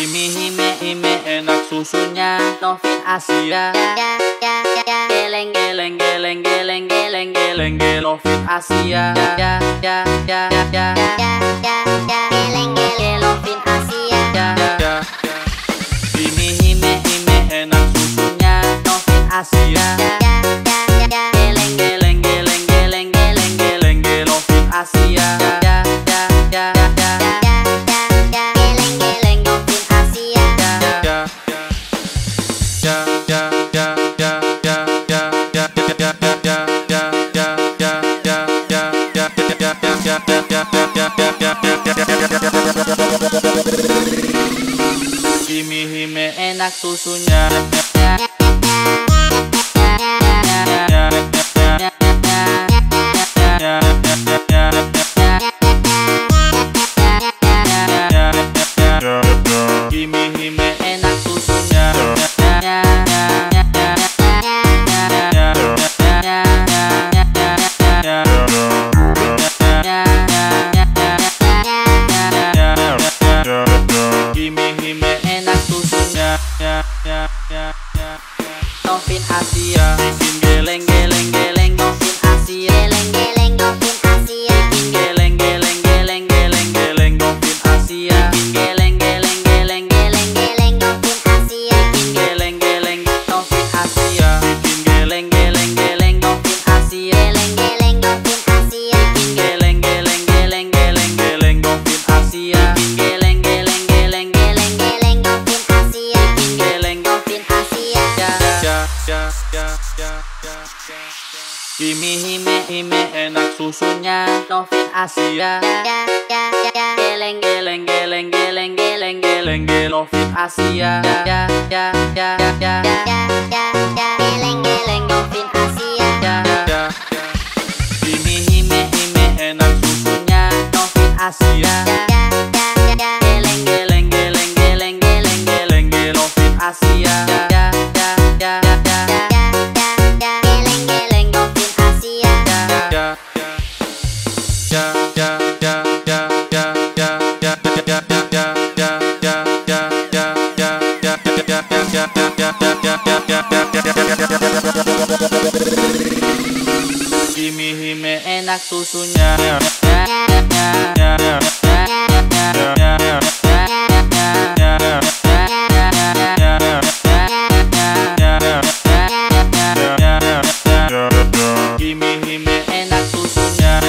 Creamy hime hime enak susunya. Novin Asia Geleng geleng geleng geleng geleng geleng geleng Novin Asia ya ya ya ya ya Geleng geleng Novin Asia Creamy hime hime enak susunya. Novin Asia susunya. Hime hime hime enak susunya. Novin Asia. Ya ya ya Geleng geleng geleng geleng geleng geleng geleng. Novin Asia. Ya ya ya ya ya ya ya Geleng geleng Novin Asia. Ya ya. Hime hime hime enak susunya. Novin Asia. Hime hime enak susunya. Hime hime enak susunya.